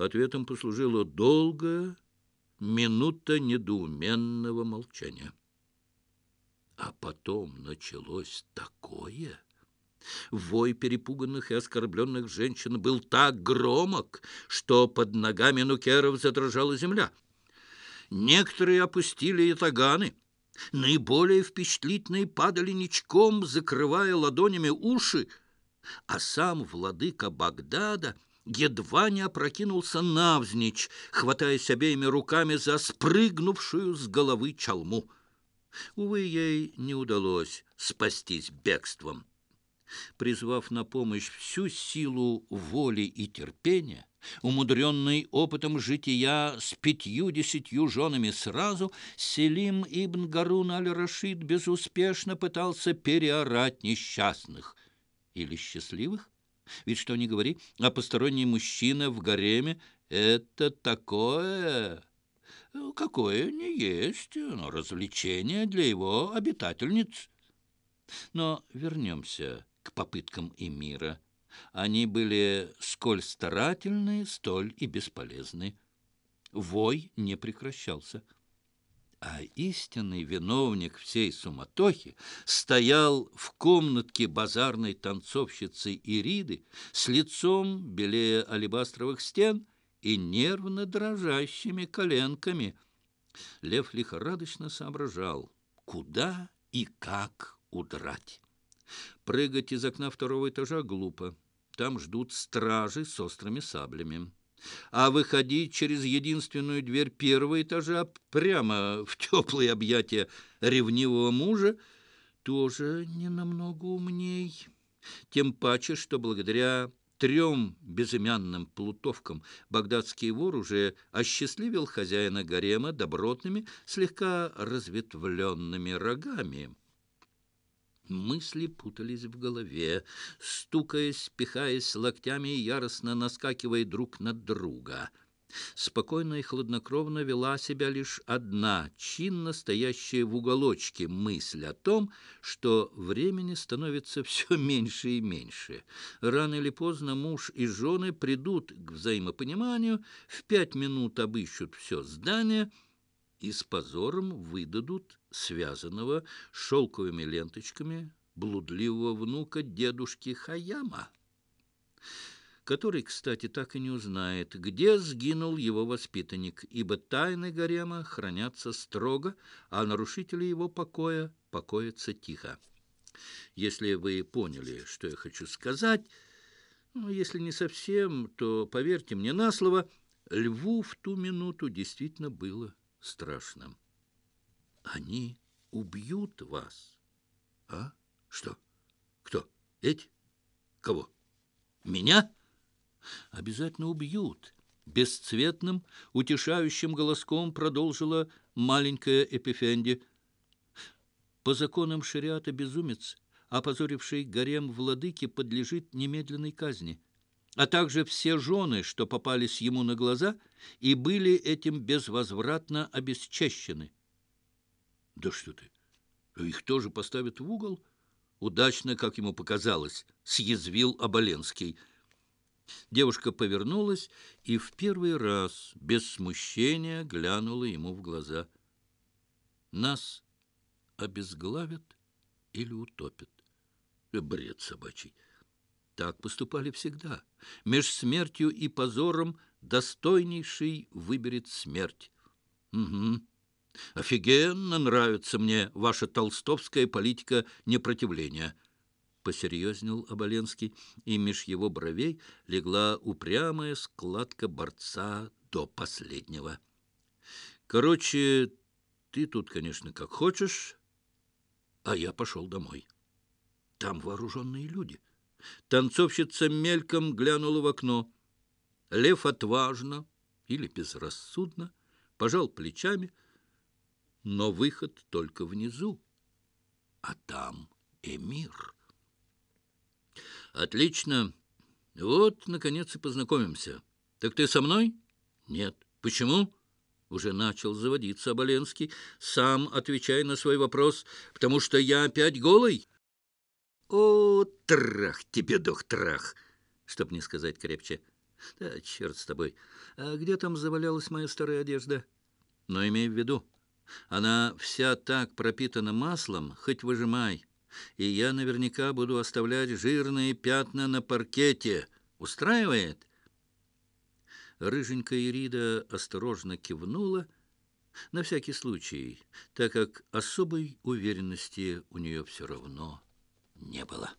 Ответом послужила долгая минута недоуменного молчания. А потом началось такое... Вой перепуганных и оскорбленных женщин был так громок, что под ногами нукеров задрожала земля. Некоторые опустили ятаганы. Наиболее впечатлительные падали ничком, закрывая ладонями уши, а сам владыка Багдада едва не опрокинулся навзничь, хватаясь обеими руками за спрыгнувшую с головы чалму. Увы, ей не удалось спастись бегством призвав на помощь всю силу воли и терпения, умудренный опытом жития с пятью-десятью женами сразу, Селим ибн Гарун аль-Рашид безуспешно пытался переорать несчастных или счастливых. Ведь что ни говори, а посторонний мужчина в гареме — это такое... Какое не есть, но развлечение для его обитательниц. Но вернемся к попыткам эмира. Они были сколь старательны, столь и бесполезны. Вой не прекращался. А истинный виновник всей суматохи стоял в комнатке базарной танцовщицы Ириды с лицом белее алебастровых стен и нервно дрожащими коленками. Лев лихорадочно соображал, куда и как удрать. Прыгать из окна второго этажа глупо. Там ждут стражи с острыми саблями. А выходить через единственную дверь первого этажа прямо в теплые объятия ревнивого мужа тоже не намного умней. Тем паче, что благодаря трем безымянным плутовкам багдадский вор уже осчастливил хозяина гарема добротными, слегка разветвленными рогами. Мысли путались в голове, стукаясь, пихаясь локтями и яростно наскакивая друг на друга. Спокойно и хладнокровно вела себя лишь одна, чинно стоящая в уголочке мысль о том, что времени становится все меньше и меньше. Рано или поздно муж и жены придут к взаимопониманию, в пять минут обыщут все здание — и с позором выдадут связанного шелковыми ленточками блудливого внука дедушки Хаяма, который, кстати, так и не узнает, где сгинул его воспитанник, ибо тайны гарема хранятся строго, а нарушители его покоя покоятся тихо. Если вы поняли, что я хочу сказать, ну, если не совсем, то поверьте мне на слово, льву в ту минуту действительно было страшно. Они убьют вас. А? Что? Кто? Эти? Кого? Меня? Обязательно убьют. Бесцветным, утешающим голоском продолжила маленькая Эпифенди. По законам шариата безумец, опозоривший гарем владыки, подлежит немедленной казни а также все жены, что попались ему на глаза и были этим безвозвратно обесчещены. Да что ты, их тоже поставят в угол? Удачно, как ему показалось, съязвил Оболенский. Девушка повернулась и в первый раз без смущения глянула ему в глаза. Нас обезглавят или утопят? Бред собачий. Так поступали всегда. Меж смертью и позором достойнейший выберет смерть. Угу. Офигенно нравится мне ваша толстовская политика непротивления. Посерьезнел Оболенский, и меж его бровей легла упрямая складка борца до последнего. Короче, ты тут, конечно, как хочешь, а я пошел домой. Там вооруженные люди — Танцовщица мельком глянула в окно. Лев отважно или безрассудно пожал плечами, но выход только внизу, а там эмир. Отлично. Вот, наконец, и познакомимся. Так ты со мной? Нет. Почему? Уже начал заводиться Оболенский, сам отвечая на свой вопрос, потому что я опять голый. О, трах тебе, дух, трах! Чтоб не сказать крепче. Да, черт с тобой. А где там завалялась моя старая одежда? Но имей в виду, она вся так пропитана маслом, хоть выжимай. И я наверняка буду оставлять жирные пятна на паркете. Устраивает?» Рыженькая Ирида осторожно кивнула, на всякий случай, так как особой уверенности у нее все равно не было.